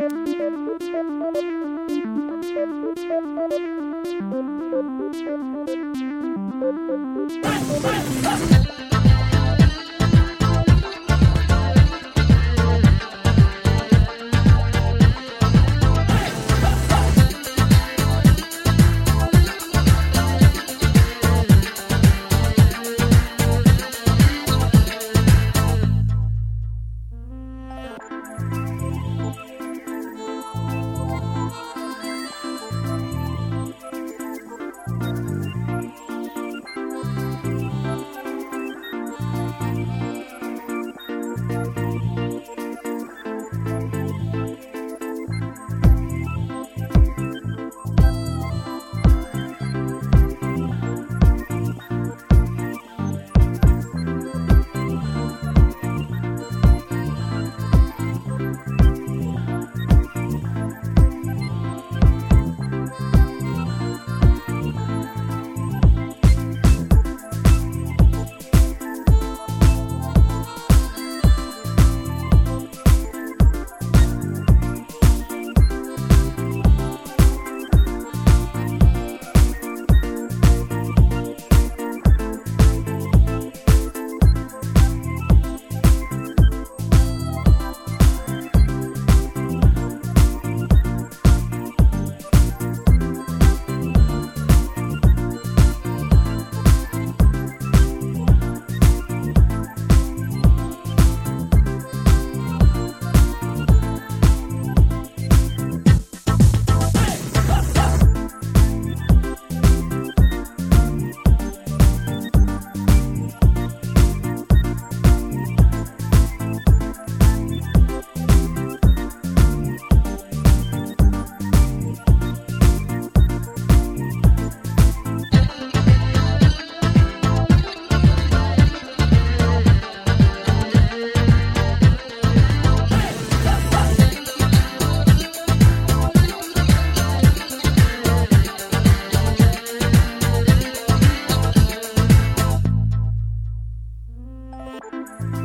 Hey, hey. Bye.